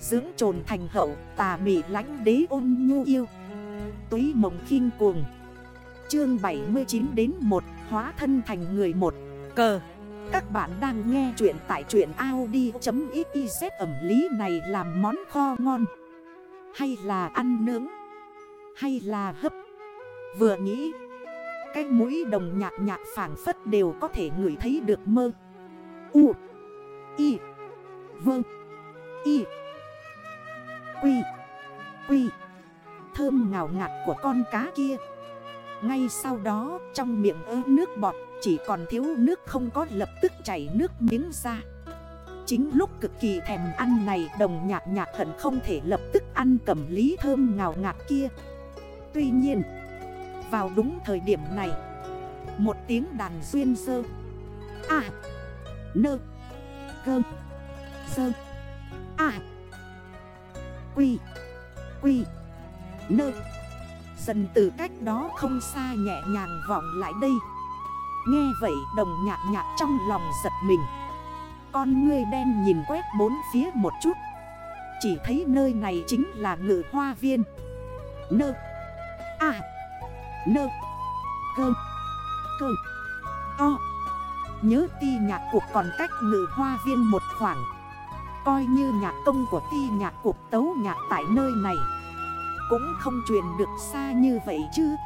Dưỡng trồn thành hậu, tà mị lánh đế ôn nhu yêu. Túy mộng khinh cuồng. Chương 79 đến 1 Hóa thân thành người một. Cờ. Các bạn đang nghe chuyện tại chuyện Audi.xyz ẩm lý này làm món kho ngon. Hay là ăn nướng. Hay là hấp. Vừa nghĩ, Cái mũi đồng nhạc nhạc phản phất đều có thể ngửi thấy được mơ. U. Y vương Y Quy. Quy. Thơm ngào ngạt của con cá kia. Ngay sau đó, trong miệng ớ nước bọt, Chỉ còn thiếu nước không có lập tức chảy nước miếng ra. Chính lúc cực kỳ thèm ăn này, Đồng nhạc nhạc hận không thể lập tức ăn cẩm lý thơm ngào ngạt kia. Tuy nhiên, Vào đúng thời điểm này, Một tiếng đàn duyên sơ À Nơ. Gơ. Sơ. À Quy Quy, Nơ. Dần từ cách đó không xa nhẹ nhàng vọng lại đây. Nghe vậy đồng nhạc nhạc trong lòng giật mình. Con ngươi đen nhìn quét bốn phía một chút. Chỉ thấy nơi này chính là ngự hoa viên. Nơ. À Nơ. Cơ. Cơ. To Nhớ ti nhạc cuộc còn cách ngự hoa viên một khoảng. Coi như nhạc công của ti nhạc cuộc tấu nhạc tại nơi này. Cũng không truyền được xa như vậy chứ.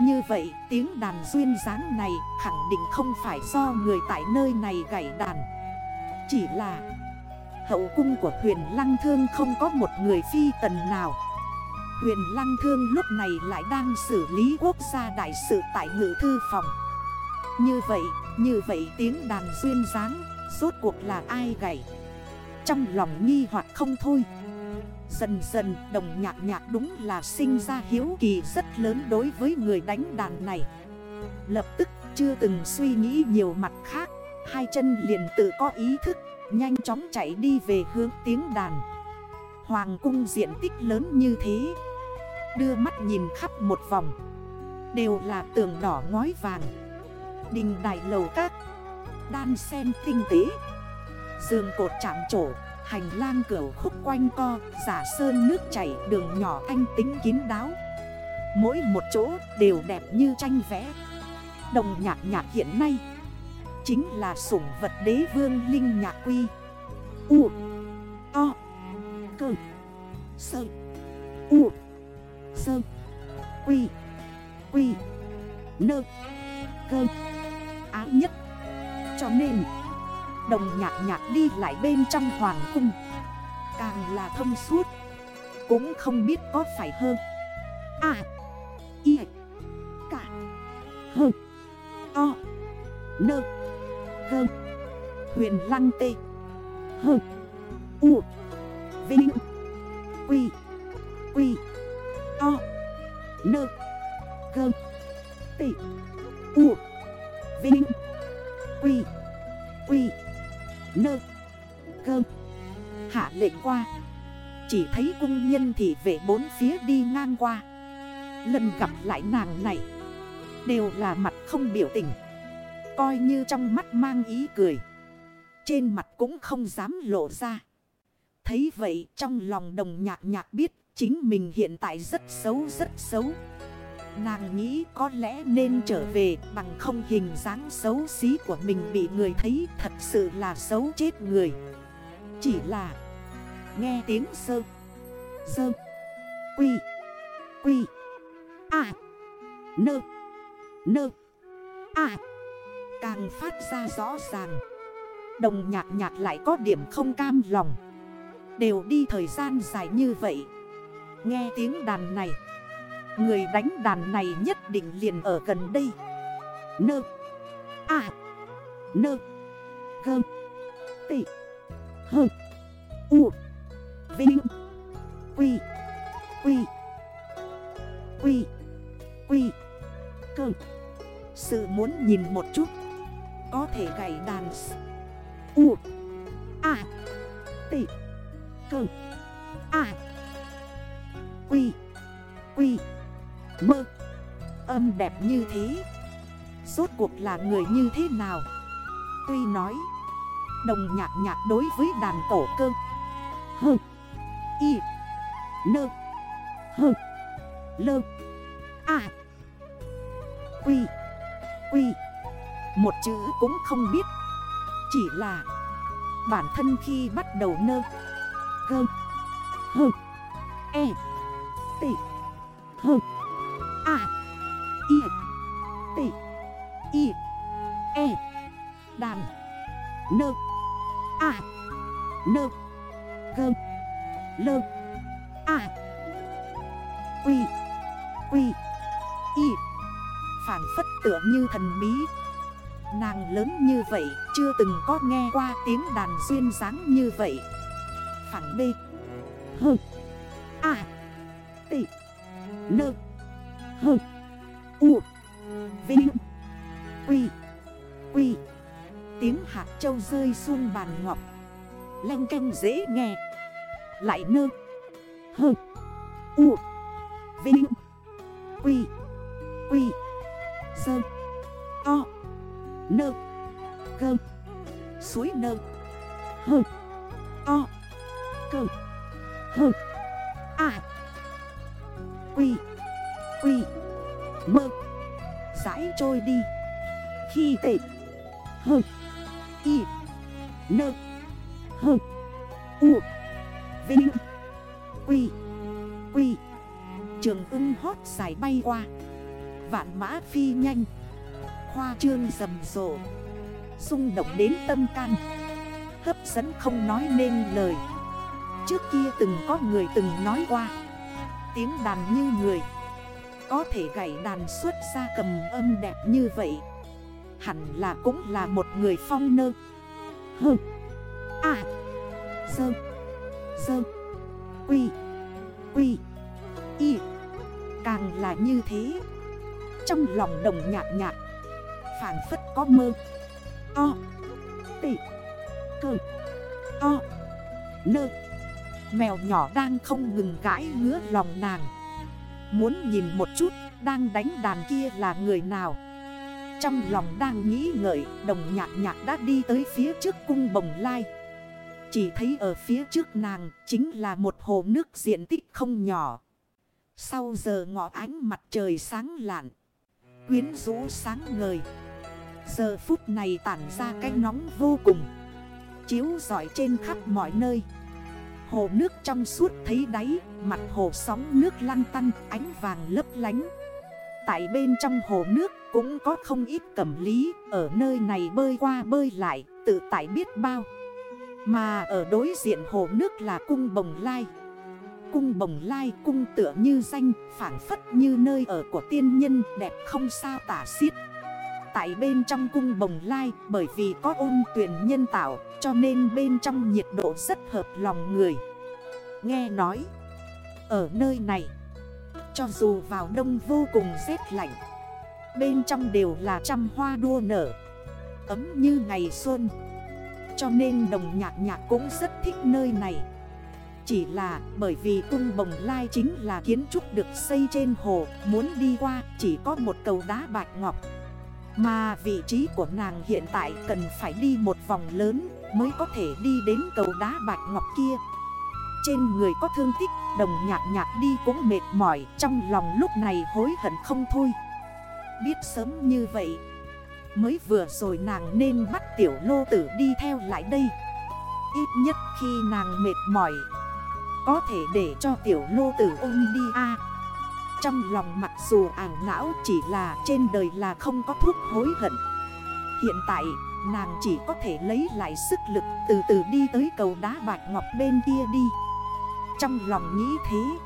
Như vậy tiếng đàn duyên dáng này khẳng định không phải do người tại nơi này gảy đàn. Chỉ là hậu cung của huyền lăng thương không có một người phi tần nào. Huyền lăng thương lúc này lại đang xử lý quốc gia đại sự tại ngự thư phòng. Như vậy, như vậy tiếng đàn duyên dáng, rốt cuộc là ai gảy? Trong lòng nghi hoặc không thôi. Dần dần, đồng nhạc nhạc đúng là sinh ra hiếu kỳ rất lớn đối với người đánh đàn này. Lập tức, chưa từng suy nghĩ nhiều mặt khác, Hai chân liền tự có ý thức, Nhanh chóng chạy đi về hướng tiếng đàn. Hoàng cung diện tích lớn như thế, Đưa mắt nhìn khắp một vòng, Đều là tường đỏ ngói vàng. Đình đài lầu các, Đan sen tinh tế dường cột chạm trổ, Hành lang cửa khúc quanh co, Giả sơn nước chảy, đường nhỏ anh tính kín đáo. Mỗi một chỗ đều đẹp như tranh vẽ. Đồng nhạc nhạc hiện nay Chính là sủng vật đế vương linh nhạc quy. U, O Cơ Sơ U Sơ Quy Quy Nơ Cơ Áo nhất. Cho nên Đồng nhạc nhạc đi lại bên trong hoàng cung. Càng là thông suốt. Cũng không biết có phải hơn À Y. Cả Hơn o, Nơ Hơn Huyền lăng tê. Hơn U. Vinh. Quy. Quy. O, Nơ Gơ qua. Chỉ thấy cung nhân thì về bốn phía đi ngang qua. Lần gặp lại nàng này. Đều là mặt không biểu tình. Coi như trong mắt mang ý cười. Trên mặt cũng không dám lộ ra. Thấy vậy trong lòng đồng nhạc nhạc biết Chính mình hiện tại rất xấu rất xấu. Nàng nghĩ có lẽ nên trở về bằng không hình dáng xấu xí của mình bị người thấy thật sự là xấu chết người. Chỉ là nghe tiếng sơ, sơ, quy, quy, à, nơ, nơ, à, càng phát ra rõ ràng. Đồng nhạc nhạc lại có điểm không cam lòng. Đều đi thời gian dài như vậy. Nghe tiếng đàn này. Người đánh đàn này nhất định liền ở gần đây. Nơ. À Nơ. Gơ. Tị. Hơ. U. Vinh. Quy Quy Quy Quy Cơ Sự muốn nhìn một chút. Có thể gảy đàn U. A. T Cơ a. Quy Quy Mơ. Âm đẹp như thế. Rốt cuộc là người như thế nào? Tuy nói, Đồng nhạc nhạc đối với đàn tổ cơ. Hơ Y. Nơ Hơ Lơ À Quy. Quy. Một chữ cũng không biết. Chỉ là Bản thân khi bắt đầu nơ. Gơ Hơ E. T. Hơ A. Y T. Y E. Đàn. Nơ. A. Nơ. Gơ Lơ. A. Quy. Quy. Y. Phản phất tựa như thần bí. Nàng lớn như vậy, Chưa từng có nghe qua tiếng đàn duyên dáng như vậy. Phản B. Hơ A. T. Nơ Hơ U. Vinh. Quy. Quy. Tiếng hạt châu rơi xuống bàn ngọc. Lanh canh dễ nghe. Lại nơ Hơ. U. Vinh. Quy. Quy. Dơ O. Nơ. Cơ. Suối nơ. Hơ. O. Cơ. Hơ. A. Quy. Quy. Mơ. Giải trôi đi. Khi tệ. Hơ. Y. Nơ. Hơ. U. Vinh. Quy. Quy. Trường ưng hót dài bay qua. Vạn mã phi nhanh. Khoa trương rầm rộ. Xung động đến tâm can. Hấp dẫn không nói nên lời. Trước kia từng có người từng nói qua. Tiếng đàn như người. Có thể gảy đàn xuất ra cầm âm đẹp như vậy. Hẳn là cũng là một người phong nơ. Hừ, À Dơ. Dơ Quy. Quy. Y. Càng là như thế. Trong lòng đồng nhạc nhạc. Phản phất có mơ. O. Tị Cơ. O. Nơ Mèo nhỏ đang không ngừng gãi ngứa lòng nàng. Muốn nhìn một chút Đang đánh đàn kia là người nào. Trong lòng đang nghĩ ngợi, Đồng nhạc nhạc đã đi tới phía trước cung bồng lai. Chỉ thấy ở phía trước nàng Chính là một hồ nước diện tích không nhỏ. Sau giờ ngọ ánh mặt trời sáng lạn, Quyến rũ sáng ngời. Giờ phút này tản ra cái nóng vô cùng, Chiếu giỏi trên khắp mọi nơi. Hồ nước trong suốt thấy đáy, Mặt hồ sóng nước lăn tăn, Ánh vàng lấp lánh. Tại bên trong hồ nước cũng có không ít cẩm lý, Ở nơi này bơi qua bơi lại, Tự tại biết bao. Mà ở đối diện hồ nước là cung bồng lai. Cung bồng lai cung tựa như danh Phản phất như nơi ở của tiên nhân, Đẹp không sao tả xiết. Tại bên trong cung bồng lai, Bởi vì có ôn tuyển nhân tạo, Cho nên bên trong nhiệt độ rất hợp lòng người. Nghe nói, Ở nơi này, Cho dù vào đông vô cùng rét lạnh, Bên trong đều là trăm hoa đua nở. Ấm như ngày xuân. Cho nên đồng nhạc nhạc cũng rất thích nơi này. Chỉ là bởi vì cung bồng lai chính là kiến trúc được xây trên hồ Muốn đi qua chỉ có một cầu đá bạch ngọc. Mà vị trí của nàng hiện tại cần phải đi một vòng lớn mới có thể đi đến cầu đá bạch ngọc kia. Trên người có thương tích, đồng nhạc nhạc đi cũng mệt mỏi Trong lòng lúc này hối hận không thôi. Biết sớm như vậy Mới vừa rồi nàng nên bắt tiểu lô tử đi theo lại đây. Ít nhất khi nàng mệt mỏi, Có thể để cho tiểu lô tử ôm đi a. Trong lòng mặc dù ảo não chỉ là trên đời là không có thuốc hối hận. Hiện tại, nàng chỉ có thể lấy lại sức lực từ từ đi tới cầu đá bạch ngọc bên kia đi. Trong lòng nghĩ thế,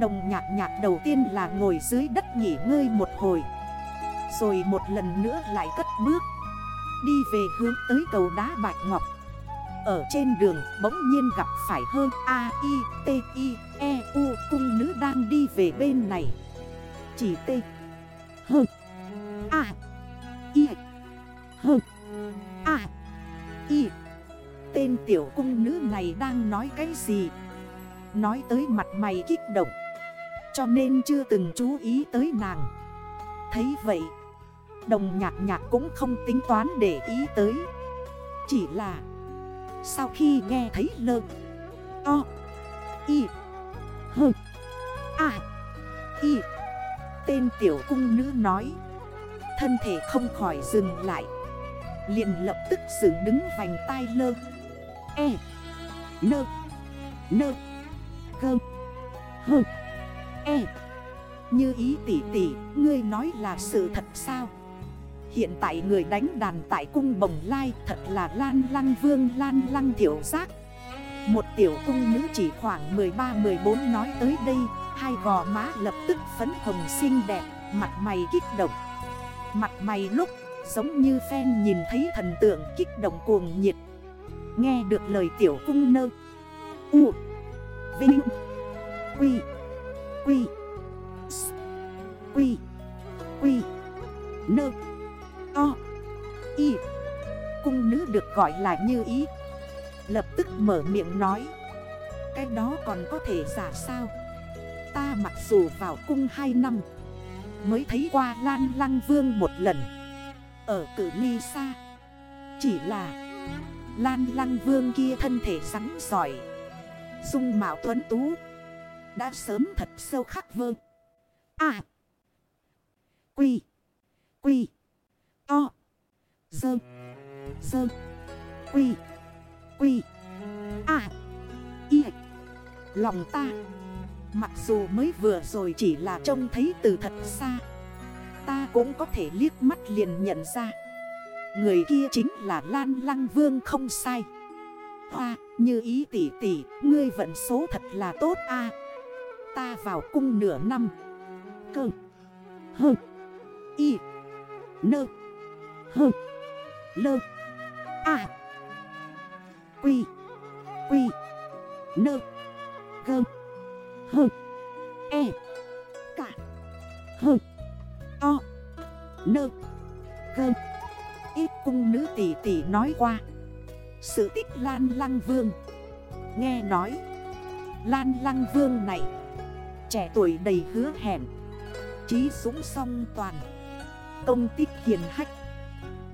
Đồng nhạc nhạc đầu tiên là ngồi dưới đất nghỉ ngơi một hồi. Rồi một lần nữa lại cất bước. Đi về hướng tới cầu đá bạch ngọc. Ở trên đường bỗng nhiên gặp phải hơn A, I, T, I, E, U Cung nữ đang đi về bên này. Chỉ T H A I H A I. Tên tiểu cung nữ này đang nói cái gì? Nói tới mặt mày kích động. Cho nên chưa từng chú ý tới nàng. Thấy vậy Đồng nhạc nhạc cũng không tính toán để ý tới. Chỉ là Sau khi nghe thấy lơ To Y Hơ À Y Tên tiểu cung nữ nói Thân thể không khỏi dừng lại. Liền lập tức dựng đứng vành tai lơ E Nơ Nơ Gơ Hơ E. Như ý tỷ tỷ, ngươi nói là sự thật sao? Hiện tại người đánh đàn tại cung bồng lai Thật là lan lăng vương, lan lăng thiểu giác. Một tiểu cung nữ chỉ khoảng 13-14 nói tới đây, Hai gò má lập tức phấn hồng xinh đẹp, Mặt mày kích động. Mặt mày lúc giống như phen nhìn thấy thần tượng kích động cuồng nhiệt. Nghe được lời tiểu cung nơ. U. Vinh. Gọi là như ý. Lập tức mở miệng nói, Cái đó còn có thể giả sao? Ta mặc dù vào cung 2 năm, Mới thấy qua Lan Lăng Vương một lần. Ở cử ly xa, Chỉ là Lan Lăng Vương kia thân thể rắn giỏi, Dung mạo tuấn tú, Đã sớm thật sâu khắc vương À Quy Quy, To, Dơ Dơ. Quy. Quy. À Y. Lòng ta. Mặc dù mới vừa rồi chỉ là trông thấy từ thật xa, Ta cũng có thể liếc mắt liền nhận ra. Người kia chính là Lan Lăng Vương không sai. Hoa, như ý tỷ tỷ Ngươi vận số thật là tốt a. Ta vào cung nửa năm. Cơ. Hơ. Y. Nơ. Hơ. Lơ. Quy Quy, Nơ, Gơ, Hơ E Cả, Hơ, To, Nơ, Gơ. Ít cung nữ tỷ tỷ nói qua, Sự tích Lan Lăng Vương. Nghe nói, Lan Lăng Vương này, Trẻ tuổi đầy hứa hẹn Chí súng song toàn, Công tích hiền hách,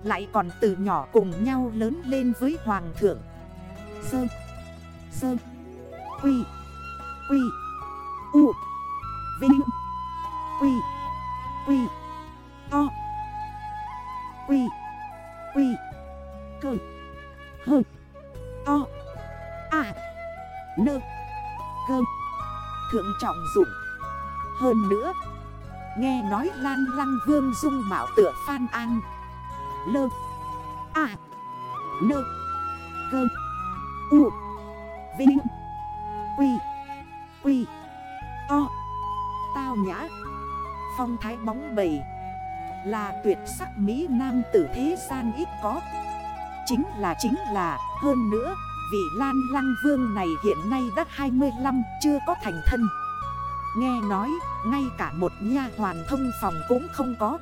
Lại còn từ nhỏ cùng nhau lớn lên với Hoàng thượng. Sơ Sơ Quy. Quy. U. Vinh. Quy. Quy. To. Quy. Quy. Cơ. Hơ. To. À Nơ. Cơ. Thượng trọng dụng. Hơn nữa, Nghe nói Lan Lăng Vương dung mạo tựa Phan An. Lơ. À Nơ. Cơ. U, Vinh, Quy Quy To Tao nhã. Phong thái bóng bầy Là tuyệt sắc Mỹ Nam tử thế gian ít có. Chính là chính là, Hơn nữa, Vị Lan Lăng Vương này hiện nay đã 25 Chưa có thành thân. Nghe nói, Ngay cả một nha hoàn thông phòng cũng không có.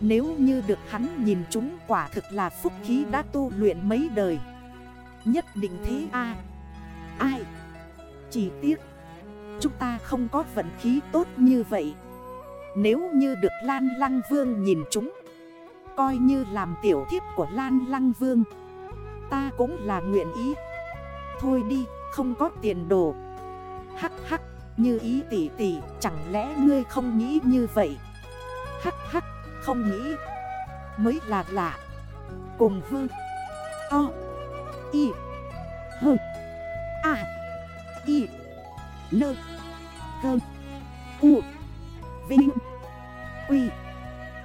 Nếu như được hắn nhìn chúng quả thực là phúc khí đã tu luyện mấy đời. Nhất định thế a Ai? Chỉ tiếc Chúng ta không có vận khí tốt như vậy. Nếu như được Lan Lăng Vương nhìn chúng Coi như làm tiểu thiếp của Lan Lăng Vương Ta cũng là nguyện ý. Thôi đi, không có tiền đồ. Hắc hắc, như ý tỷ tỷ Chẳng lẽ ngươi không nghĩ như vậy? Hắc hắc, không nghĩ. Mới là lạ. Cùng vương. O. Y. H A. Y. N G U. Vinh. Quy.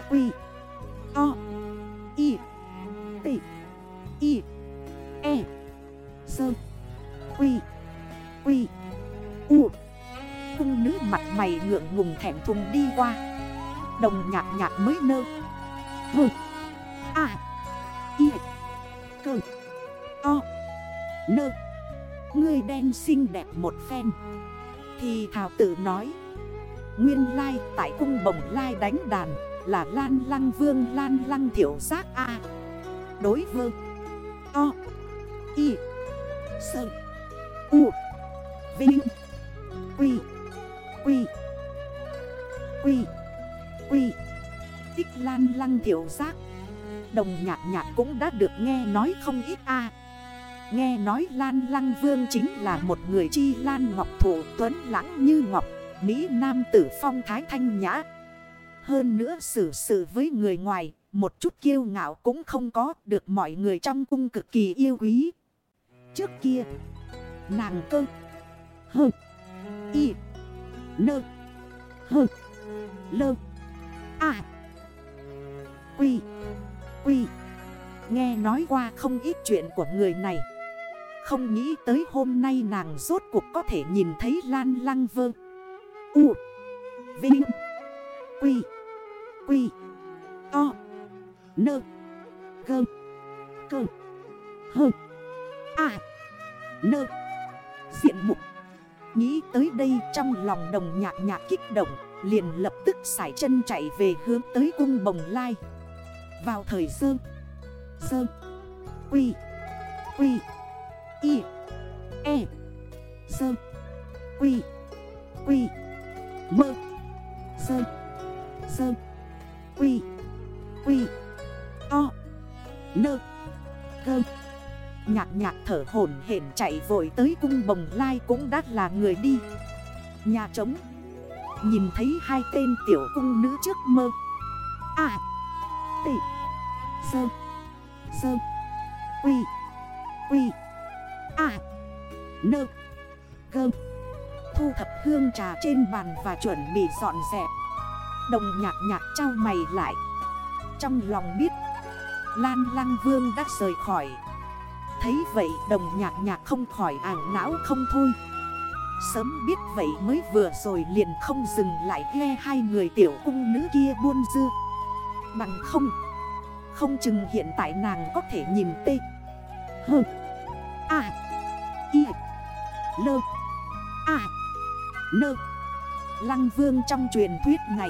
Quy. O. Y. T. Y. E. Sơ. Quy. Quy. U. Cung nữ mặt mày ngượng ngùng thẻm thùng đi qua. Đồng nhạc nhạc mới nơ. Hơ. Xinh đẹp một phen. Thì thảo tử nói, Nguyên lai tại cung bồng lai đánh đàn Là lan lăng vương, lan lăng thiểu giác A. Đối vương To Y, Sơ, U, Vinh, Quy Quy Quy Quy. Tích lan lăng thiểu giác, Đồng nhạc nhạc cũng đã được nghe nói không ít a. Nghe nói Lan Lăng Vương chính là một người chi Lan Ngọc Thủ Tuấn lãng như Ngọc Mỹ Nam tử phong thái thanh nhã Hơn nữa xử sự với người ngoài, một chút kiêu ngạo cũng không có được mọi người trong cung cực kỳ yêu quý. Trước kia, nàng cơ, hơ, y, nơ, hơ, lơ, à, quy, quy. Nghe nói qua không ít chuyện của người này. Không nghĩ tới hôm nay nàng rốt cuộc có thể nhìn thấy lan lăng vơ. U, Vinh, Quy, Quy, To, Nơ, Gơ, Cơ, Hơ, À, Nơ, Diện mục. Nghĩ tới đây trong lòng đồng nhạc nhạc kích động Liền lập tức sải chân chạy về hướng tới cung bồng lai. Vào thời dương Sơ Quy. Quy. O Nơ. Gơ Nhạc nhạc thở hổn hển chạy vội tới cung bồng lai cũng đã là người đi. Nhà trống. Nhìn thấy hai tên tiểu cung nữ trước mơ. À Tị Sơ. Sơ. Quy. Quy. À Nơ. Gơ Thu thập hương trà trên bàn và chuẩn bị dọn dẹp. Đồng nhạc nhạc trao mày lại. Trong lòng biết Lan Lăng Vương đã rời khỏi. Thấy vậy, đồng nhạc nhạc không khỏi ảng não không thôi. Sớm biết vậy mới vừa rồi liền không dừng lại ghe hai người tiểu cung nữ kia buôn dư. Bằng không Không chừng hiện tại nàng có thể nhìn tê. Hừ À Y, Lơ À Nơ. Lăng vương trong truyền thuyết này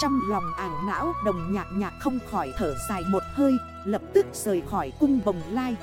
trong lòng ảo não, đồng nhạc nhạc không khỏi thở dài một hơi, Lập tức rời khỏi cung bồng lai.